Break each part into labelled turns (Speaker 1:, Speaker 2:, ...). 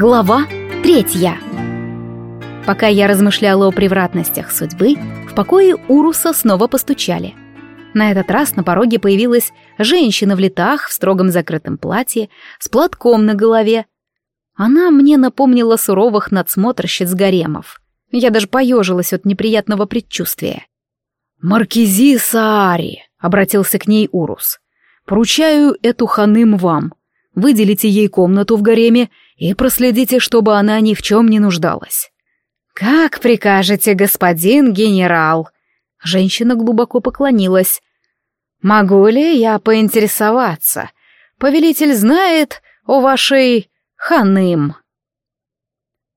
Speaker 1: Глава третья. Пока я размышляла о превратностях судьбы, в покое Уруса снова постучали. На этот раз на пороге появилась женщина в летах в строгом закрытом платье, с платком на голове. Она мне напомнила суровых надсмотрщиц гаремов. Я даже поежилась от неприятного предчувствия.
Speaker 2: «Маркизи Саари», — обратился к ней Урус, — «поручаю эту ханым вам. Выделите ей комнату в гареме и проследите, чтобы она ни в чем не нуждалась».
Speaker 1: «Как прикажете, господин генерал?» Женщина глубоко поклонилась. «Могу ли я поинтересоваться? Повелитель знает о вашей ханым?»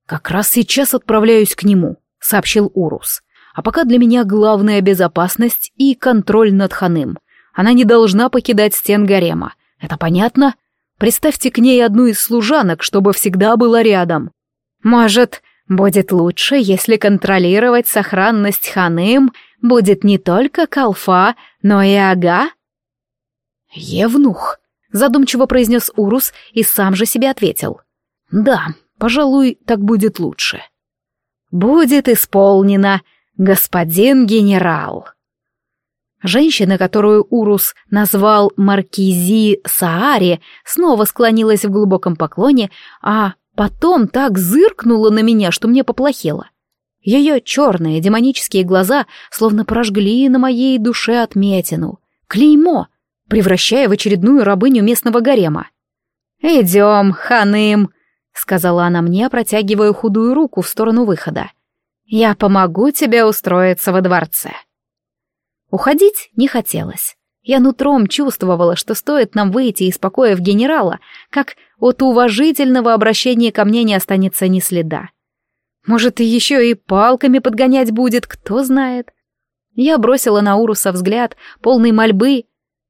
Speaker 2: «Как раз сейчас отправляюсь к нему», — сообщил Урус. «А пока для меня главная безопасность и контроль над ханым. Она не должна покидать стен гарема. Это понятно? Представьте к ней одну из служанок, чтобы всегда была рядом».
Speaker 1: «Может, будет лучше, если контролировать сохранность ханым будет не только Калфа, но и Ага?»
Speaker 2: «Евнух», — задумчиво произнес Урус и сам же себе ответил. «Да, пожалуй, так будет лучше».
Speaker 1: «Будет исполнено, господин генерал». Женщина, которую Урус назвал Маркизи Саари, снова склонилась в глубоком поклоне, а потом так зыркнула на меня, что мне поплохело. Ее черные демонические глаза словно прожгли на моей душе отметину. Клеймо, превращая в очередную рабыню местного гарема. «Идем, ханым», — сказала она мне, протягивая худую руку в сторону выхода. «Я помогу тебе устроиться во дворце». Уходить не хотелось. Я нутром чувствовала, что стоит нам выйти из покоя в генерала, как от уважительного обращения ко мне не останется ни следа. Может, и еще и палками подгонять будет, кто знает. Я бросила на Уруса взгляд, полный мольбы,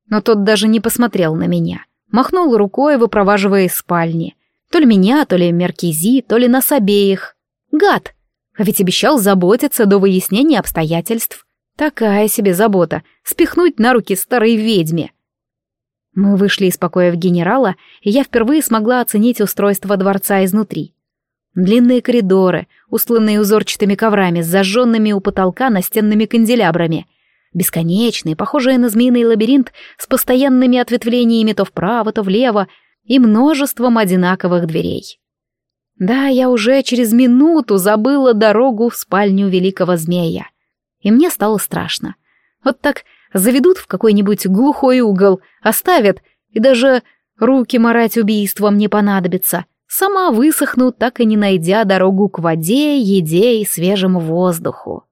Speaker 1: но тот даже не посмотрел на меня. Махнул рукой, выпроваживая из спальни. То ли меня, то ли Меркизи, то ли нас обеих. Гад! А ведь обещал заботиться до выяснения обстоятельств. Такая себе забота — спихнуть на руки старой ведьме. Мы вышли из покоя в генерала, и я впервые смогла оценить устройство дворца изнутри. Длинные коридоры, устланные узорчатыми коврами зажженными у потолка настенными канделябрами. Бесконечный, похожий на змеиный лабиринт с постоянными ответвлениями то вправо, то влево и множеством одинаковых дверей. Да, я уже через минуту забыла дорогу в спальню великого змея. И мне стало страшно. Вот так заведут в какой-нибудь глухой угол, оставят, и даже руки марать убийством не понадобится — сама высохну, так и не найдя дорогу к воде, еде и свежему воздуху.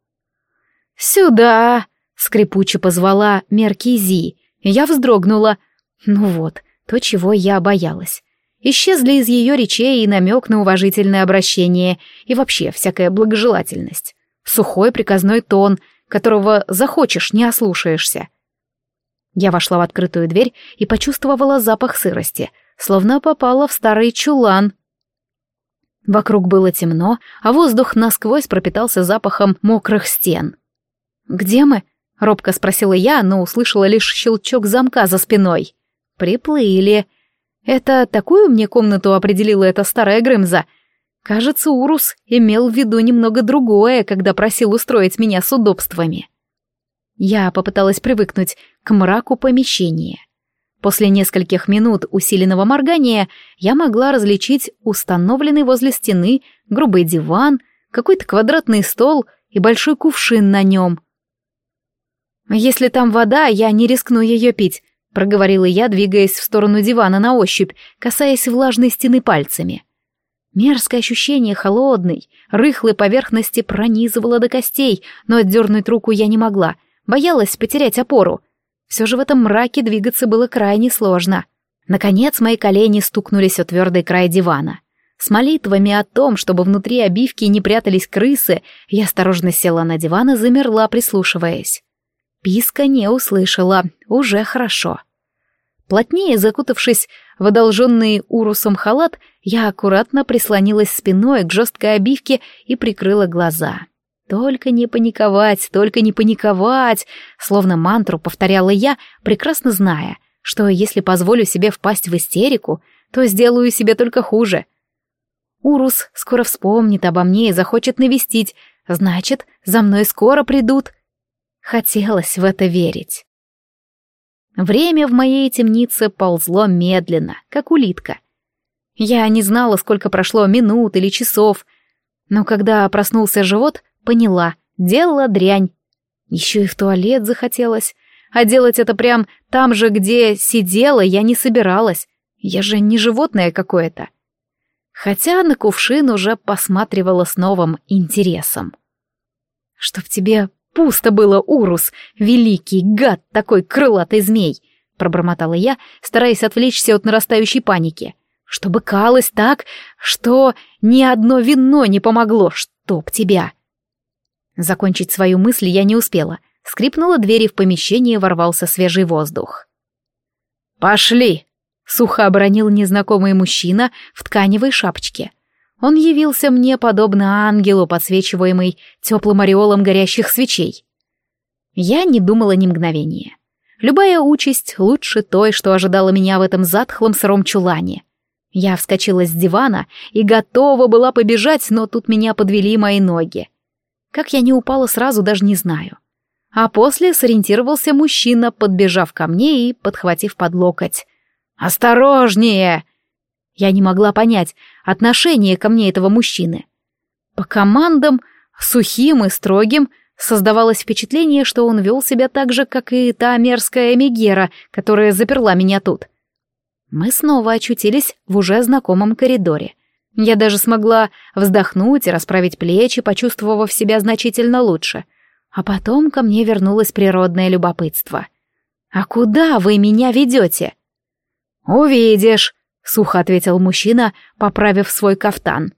Speaker 1: «Сюда!» — скрипуче позвала Меркизи. Я вздрогнула. Ну вот, то, чего я боялась. Исчезли из ее речей и намек на уважительное обращение, и вообще всякая благожелательность. Сухой приказной тон, которого захочешь, не ослушаешься. Я вошла в открытую дверь и почувствовала запах сырости — словно попала в старый чулан. Вокруг было темно, а воздух насквозь пропитался запахом мокрых стен. «Где мы?» — робко спросила я, но услышала лишь щелчок замка за спиной. «Приплыли. Это такую мне комнату определила эта старая Грымза?» Кажется, Урус имел в виду немного другое, когда просил устроить меня с удобствами. Я попыталась привыкнуть к мраку помещения. После нескольких минут усиленного моргания я могла различить установленный возле стены грубый диван, какой-то квадратный стол и большой кувшин на нем. «Если там вода, я не рискну ее пить», — проговорила я, двигаясь в сторону дивана на ощупь, касаясь влажной стены пальцами. Мерзкое ощущение холодной, рыхлой поверхности пронизывало до костей, но отдернуть руку я не могла, боялась потерять опору — все же в этом мраке двигаться было крайне сложно. Наконец мои колени стукнулись о твердый край дивана. С молитвами о том, чтобы внутри обивки не прятались крысы, я осторожно села на диван и замерла, прислушиваясь. Писка не услышала, уже хорошо. Плотнее закутавшись в одолженный урусом халат, я аккуратно прислонилась спиной к жесткой обивке и прикрыла глаза. Только не паниковать, только не паниковать, словно мантру повторяла я, прекрасно зная, что если позволю себе впасть в истерику, то сделаю себе только хуже. Урус скоро вспомнит обо мне и захочет навестить, значит, за мной скоро придут. Хотелось в это верить. Время в моей темнице ползло медленно, как улитка. Я не знала, сколько прошло минут или часов, но когда проснулся живот, поняла, делала дрянь. Еще и в туалет захотелось, а делать это прям там же, где сидела, я не собиралась. Я же не животное какое-то. Хотя на кувшин уже посматривала с новым интересом. «Чтоб тебе Пусто было, Урус, великий гад такой крылатый змей, пробормотала я, стараясь отвлечься от нарастающей паники. Чтобы калось так, что ни одно вино не помогло, чтоб тебя. Закончить свою мысль я не успела. Скрипнула дверь, и в помещение ворвался свежий воздух. «Пошли!» — сухо обронил незнакомый мужчина в тканевой шапочке. Он явился мне подобно ангелу, подсвечиваемый теплым ореолом горящих свечей. Я не думала ни мгновения. Любая участь лучше той, что ожидала меня в этом затхлом сыром чулане. Я вскочила с дивана и готова была побежать, но тут меня подвели мои ноги. Как я не упала сразу, даже не знаю. А после сориентировался мужчина, подбежав ко мне и подхватив под локоть. «Осторожнее!» Я не могла понять отношение ко мне этого мужчины. По командам, сухим и строгим, создавалось впечатление, что он вел себя так же, как и та мерзкая Мегера, которая заперла меня тут. Мы снова очутились в уже знакомом коридоре. Я даже смогла вздохнуть и расправить плечи, почувствовав себя значительно лучше. А потом ко мне вернулось природное любопытство. «А куда вы меня ведете?» «Увидишь», — сухо ответил мужчина, поправив свой кафтан.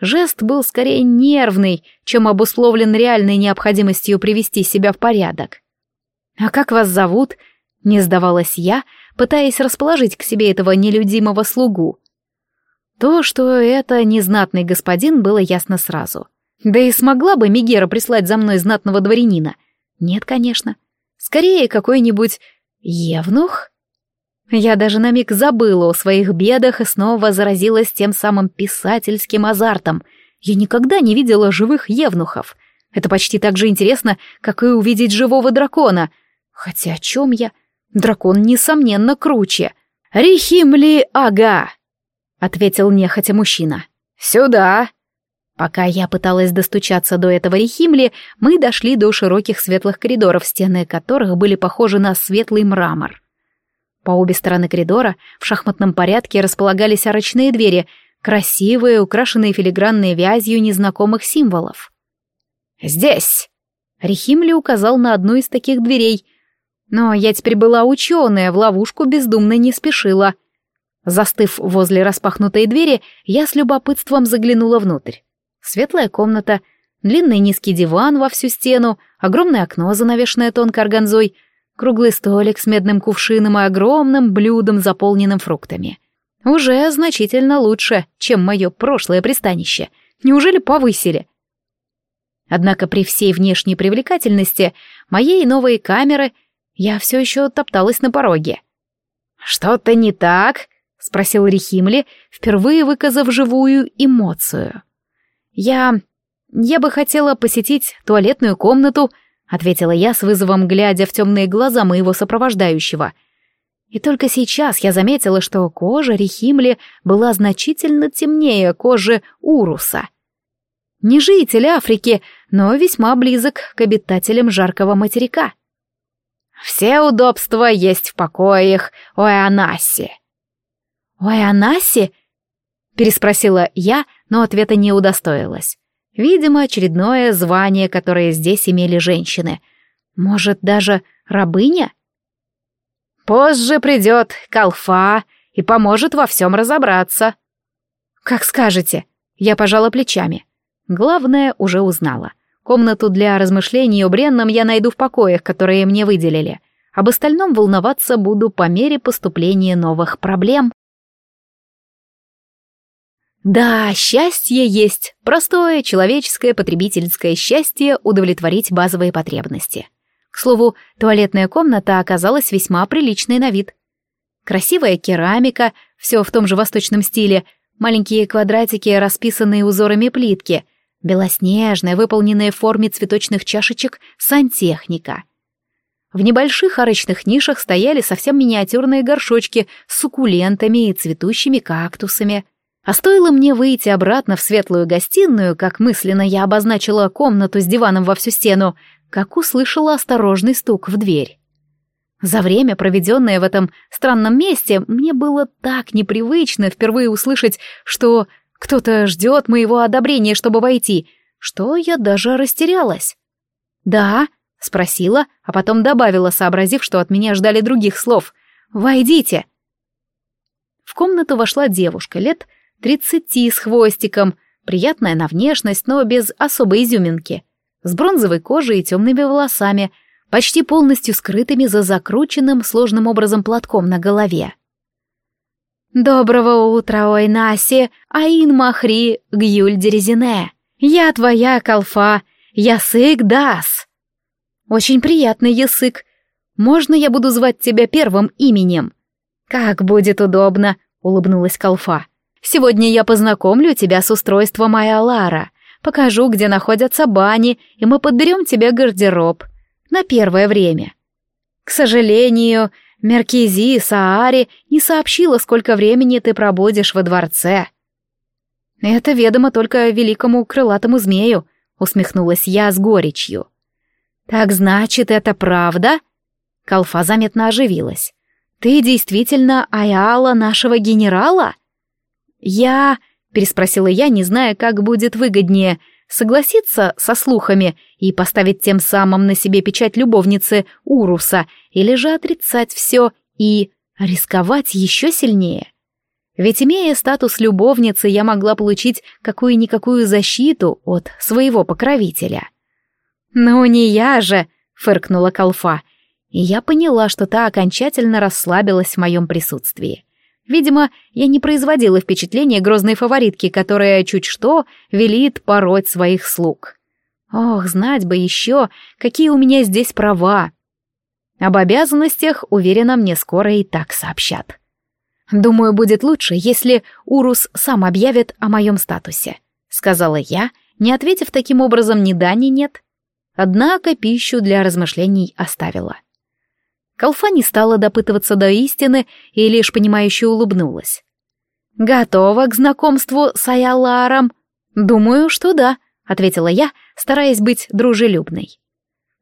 Speaker 1: Жест был скорее нервный, чем обусловлен реальной необходимостью привести себя в порядок. «А как вас зовут?» — не сдавалась я, пытаясь расположить к себе этого нелюдимого слугу. То, что это незнатный господин, было ясно сразу. Да и смогла бы Мегера прислать за мной знатного дворянина? Нет, конечно. Скорее, какой-нибудь евнух? Я даже на миг забыла о своих бедах и снова заразилась тем самым писательским азартом. Я никогда не видела живых евнухов. Это почти так же интересно, как и увидеть живого дракона. Хотя о чем я? Дракон, несомненно, круче. «Рихимли ага!» — ответил нехотя мужчина. «Сюда!» Пока я пыталась достучаться до этого Рихимли, мы дошли до широких светлых коридоров, стены которых были похожи на светлый мрамор. По обе стороны коридора в шахматном порядке располагались арочные двери, красивые, украшенные филигранной вязью незнакомых символов. «Здесь!» Рихимли указал на одну из таких дверей. Но я теперь была ученая, в ловушку бездумно не спешила. Застыв возле распахнутой двери, я с любопытством заглянула внутрь. Светлая комната, длинный низкий диван во всю стену, огромное окно, занавешенное тонкой органзой — круглый столик с медным кувшином и огромным блюдом, заполненным фруктами. Уже значительно лучше, чем мое прошлое пристанище. Неужели повысили? Однако при всей внешней привлекательности моей новой камеры я все еще топталась на пороге. «Что-то не так?» — спросил Рихимли, впервые выказав живую эмоцию. «Я... я бы хотела посетить туалетную комнату», ответила я с вызовом, глядя в темные глаза моего сопровождающего. И только сейчас я заметила, что кожа Рихимли была значительно темнее кожи Уруса. Не житель Африки, но весьма близок к обитателям жаркого материка. «Все удобства есть в покоях Оэанасси». «Оэанасси?» — переспросила я, но ответа не удостоилась. Видимо, очередное звание, которое здесь имели женщины. Может, даже рабыня? Позже придет Калфа и поможет во всем разобраться. Как скажете. Я пожала плечами. Главное, уже узнала. Комнату для размышлений о бренном я найду в покоях, которые мне выделили. Об остальном волноваться буду по мере поступления новых проблем. Да, счастье есть. Простое, человеческое, потребительское счастье удовлетворить базовые потребности. К слову, туалетная комната оказалась весьма приличной на вид. Красивая керамика, все в том же восточном стиле, маленькие квадратики, расписанные узорами плитки, белоснежная, выполненная в форме цветочных чашечек, сантехника. В небольших арочных нишах стояли совсем миниатюрные горшочки с суккулентами и цветущими кактусами. А стоило мне выйти обратно в светлую гостиную, как мысленно я обозначила комнату с диваном во всю стену, как услышала осторожный стук в дверь. За время, проведенное в этом странном месте, мне было так непривычно впервые услышать, что кто-то ждет моего одобрения, чтобы войти, что я даже растерялась. «Да», — спросила, а потом добавила, сообразив, что от меня ждали других слов. «Войдите». В комнату вошла девушка лет тридцати с хвостиком, приятная на внешность, но без особой изюминки, с бронзовой кожей и темными волосами — почти полностью скрытыми за закрученным сложным образом платком на голове. «Доброго утра, ой, Наси, Аин Махри, Гюль Дерезине. Я твоя колфа, Ясык Дас». «Очень приятный Ясык. Можно я буду звать тебя первым именем?» «Как будет удобно», — улыбнулась колфа. «Сегодня я познакомлю тебя с устройством Айалара, покажу, где находятся бани, и мы подберем тебе гардероб на первое время. К сожалению, Меркизи Саари не сообщила, сколько времени ты пробудешь во дворце. Это ведомо только великому крылатому змею, усмехнулась я с горечью. Так значит, это правда? Калфа заметно оживилась. Ты действительно Аяла нашего генерала? Я... переспросила я, не зная, как будет выгоднее — Согласиться со слухами и поставить тем самым на себе печать любовницы Уруса, или же отрицать все и рисковать еще сильнее? Ведь имея статус любовницы, я могла получить какую-никакую защиту от своего покровителя. «Ну не я же!» — фыркнула Калфа, и я поняла, что та окончательно расслабилась в моем присутствии. Видимо, я не производила впечатления грозной фаворитки, которая чуть что велит пороть своих слуг. Ох, знать бы еще, какие у меня здесь права. Об обязанностях, уверена, мне скоро и так сообщат. Думаю, будет лучше, если Урус сам объявит о моем статусе, сказала я, не ответив таким образом ни да, ни нет. Однако пищу для размышлений оставила. Колфа не стала допытываться до истины и лишь понимающе улыбнулась. «Готова к знакомству с Аяларом?» «Думаю, что да», — ответила я, стараясь быть дружелюбной.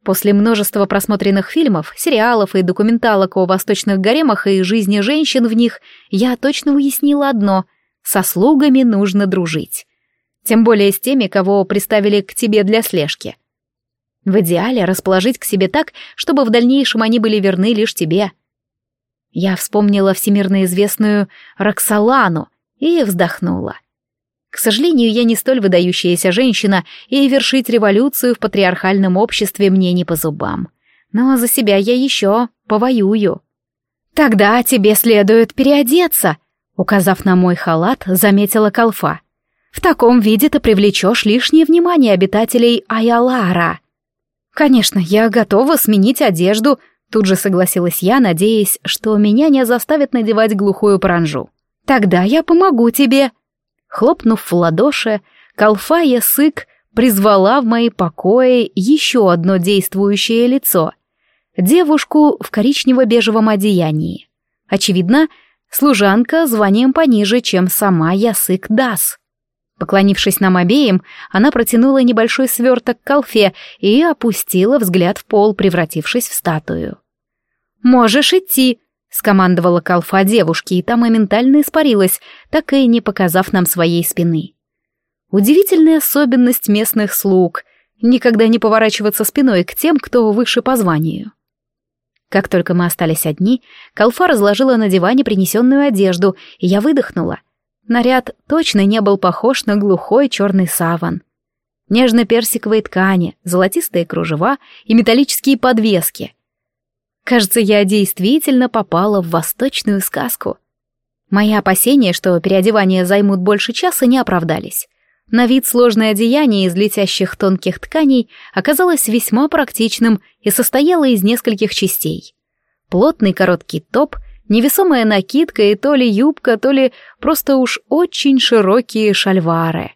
Speaker 1: После множества просмотренных фильмов, сериалов и документалок о восточных гаремах и жизни женщин в них, я точно уяснила одно — со слугами нужно дружить. Тем более с теми, кого приставили к тебе для слежки — в идеале расположить к себе так, чтобы в дальнейшем они были верны лишь тебе. Я вспомнила всемирно известную Роксолану и вздохнула. К сожалению, я не столь выдающаяся женщина, и вершить революцию в патриархальном обществе мне не по зубам. Но за себя я еще повоюю. «Тогда тебе следует переодеться», — указав на мой халат, заметила Калфа. «В таком виде ты привлечешь лишнее внимание обитателей Аялара». «Конечно, я готова сменить одежду», — тут же согласилась я, надеясь, что меня не заставят надевать глухую паранжу. «Тогда я помогу тебе». Хлопнув в ладоши, Калфая Сык призвала в мои покои еще одно действующее лицо — девушку в коричнево-бежевом одеянии. Очевидно, служанка званием пониже, чем сама Ясык Дас. Поклонившись нам обеим, она протянула небольшой сверток к Алфе и опустила взгляд в пол, превратившись в статую. «Можешь идти», — скомандовала Калфа девушке, и та моментально испарилась, так и не показав нам своей спины. Удивительная особенность местных слуг — никогда не поворачиваться спиной к тем, кто выше по званию. Как только мы остались одни, Калфа разложила на диване принесенную одежду, и я выдохнула. Наряд точно не был похож на глухой черный саван. Нежно-персиковые ткани, золотистые кружева и металлические подвески. Кажется, я действительно попала в восточную сказку. Мои опасения, что переодевания займут больше часа, не оправдались. На вид сложное одеяние из летящих тонких тканей оказалось весьма практичным и состояло из нескольких частей. Плотный короткий топ, Невесомая накидка и то ли юбка, то ли просто уж очень широкие шальвары.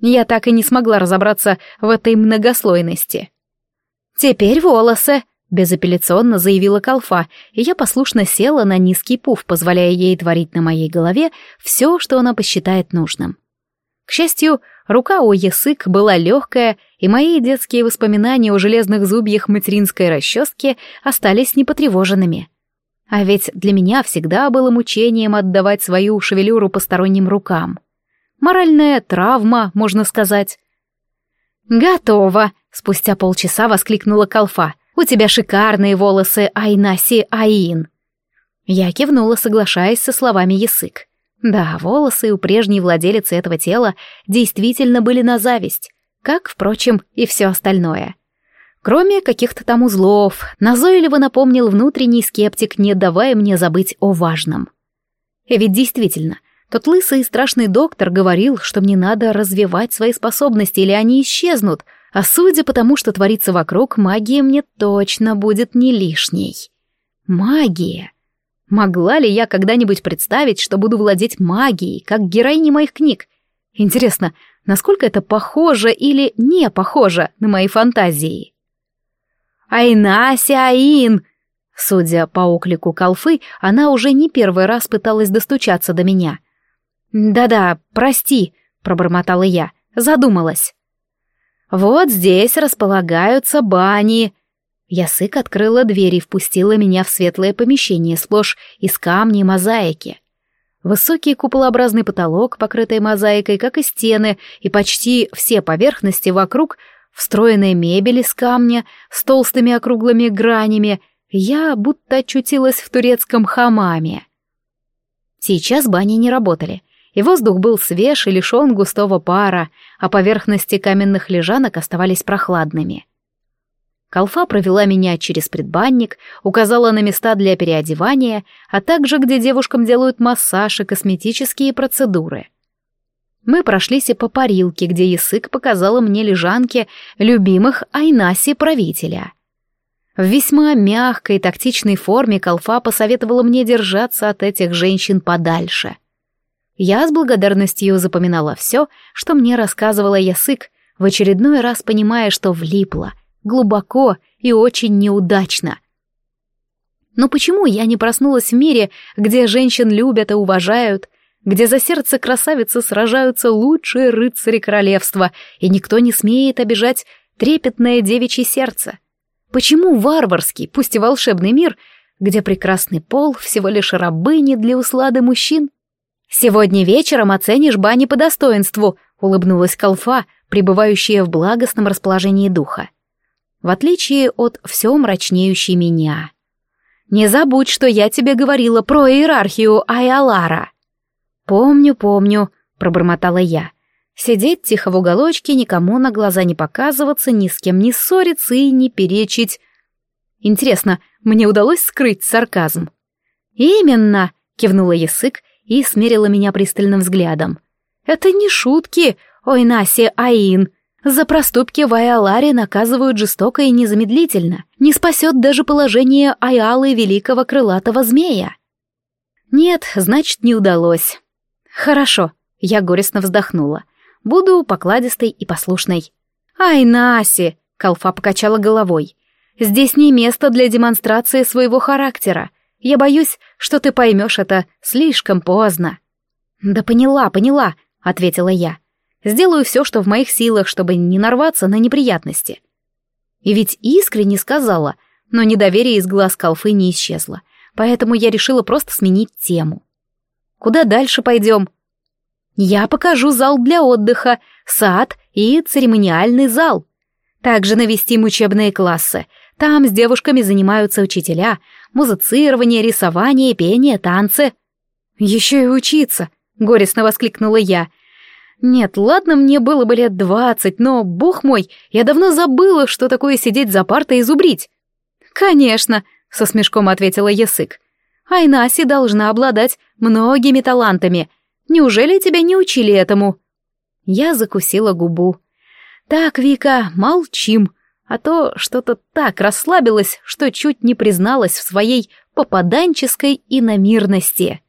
Speaker 1: Я так и не смогла разобраться в этой многослойности. «Теперь волосы», — безапелляционно заявила Колфа, и я послушно села на низкий пуф, позволяя ей творить на моей голове все, что она посчитает нужным. К счастью, рука у Ясык была легкая, и мои детские воспоминания о железных зубьях материнской расчески остались непотревоженными. А ведь для меня всегда было мучением отдавать свою шевелюру посторонним рукам. Моральная травма, можно сказать. «Готово!» — спустя полчаса воскликнула Калфа. «У тебя шикарные волосы, Айнаси Аин!» Я кивнула, соглашаясь со словами Ясык. Да, волосы у прежней владелицы этого тела действительно были на зависть, как, впрочем, и все остальное. Кроме каких-то там узлов, назойливо напомнил внутренний скептик, не давая мне забыть о важном. Ведь действительно, тот лысый и страшный доктор говорил, что мне надо развивать свои способности, или они исчезнут, а судя по тому, что творится вокруг, магия мне точно будет не лишней. Магия. Могла ли я когда-нибудь представить, что буду владеть магией, как героиня моих книг? Интересно, насколько это похоже или не похоже на мои фантазии? «Айнася Аин!» Судя по оклику Калфы, она уже не первый раз пыталась достучаться до меня. «Да-да, прости», — пробормотала я, задумалась. «Вот здесь располагаются бани», Ясык открыла дверь и впустила меня в светлое помещение, сплошь из камней мозаики. Высокий куполообразный потолок, покрытый мозаикой, как и стены, и почти все поверхности вокруг, встроенная мебель из камня с толстыми округлыми гранями, я будто очутилась в турецком хамаме. Сейчас бани не работали, и воздух был свеж и лишен густого пара, а поверхности каменных лежанок оставались прохладными — Колфа провела меня через предбанник, указала на места для переодевания, а также где девушкам делают массаж и косметические процедуры. Мы прошлись и по парилке, где Ясык показала мне лежанки любимых Айнаси правителя. В весьма мягкой тактичной форме Колфа посоветовала мне держаться от этих женщин подальше. Я с благодарностью запоминала все, что мне рассказывала Ясык, в очередной раз понимая, что влипла, глубоко и очень неудачно. Но почему я не проснулась в мире, где женщин любят и уважают, где за сердце красавицы сражаются лучшие рыцари королевства, и никто не смеет обижать трепетное девичье сердце? Почему варварский, пусть и волшебный мир, где прекрасный пол всего лишь рабыни для услады мужчин? «Сегодня вечером оценишь бани по достоинству», — улыбнулась Калфа, пребывающая в благостном расположении духа в отличие от все мрачнеющей меня. «Не забудь, что я тебе говорила про иерархию Айалара». «Помню, помню», — пробормотала я. Сидеть тихо в уголочке, никому на глаза не показываться, ни с кем не ссориться и не перечить. Интересно, мне удалось скрыть сарказм? «Именно», — кивнула язык и смерила меня пристальным взглядом. «Это не шутки, ой, Наси Аин. За проступки в Айаларе наказывают жестоко и незамедлительно. Не спасет даже положение Айалы великого крылатого змея. Нет, значит, не удалось. Хорошо, я горестно вздохнула. Буду покладистой и послушной. Ай, Наси, Калфа покачала головой. Здесь не место для демонстрации своего характера. Я боюсь, что ты поймешь это слишком поздно. Да поняла, поняла, ответила я. Сделаю все, что в моих силах, чтобы не нарваться на неприятности. И ведь искренне сказала, но недоверие из глаз Калфы не исчезло, поэтому я решила просто сменить тему. Куда дальше пойдем? Я покажу зал для отдыха, сад и церемониальный зал. Также навестим учебные классы. Там с девушками занимаются учителя, музицирование, рисование, пение, танцы. Еще и учиться, горестно воскликнула я, нет, ладно, мне было бы лет двадцать, но, бог мой, я давно забыла, что такое сидеть за партой и зубрить. Конечно, со смешком ответила Ясык. Айнаси должна обладать многими талантами. Неужели тебя не учили этому? Я закусила губу. Так, Вика, молчим, а то что-то так расслабилась, что чуть не призналась в своей попаданческой иномирности.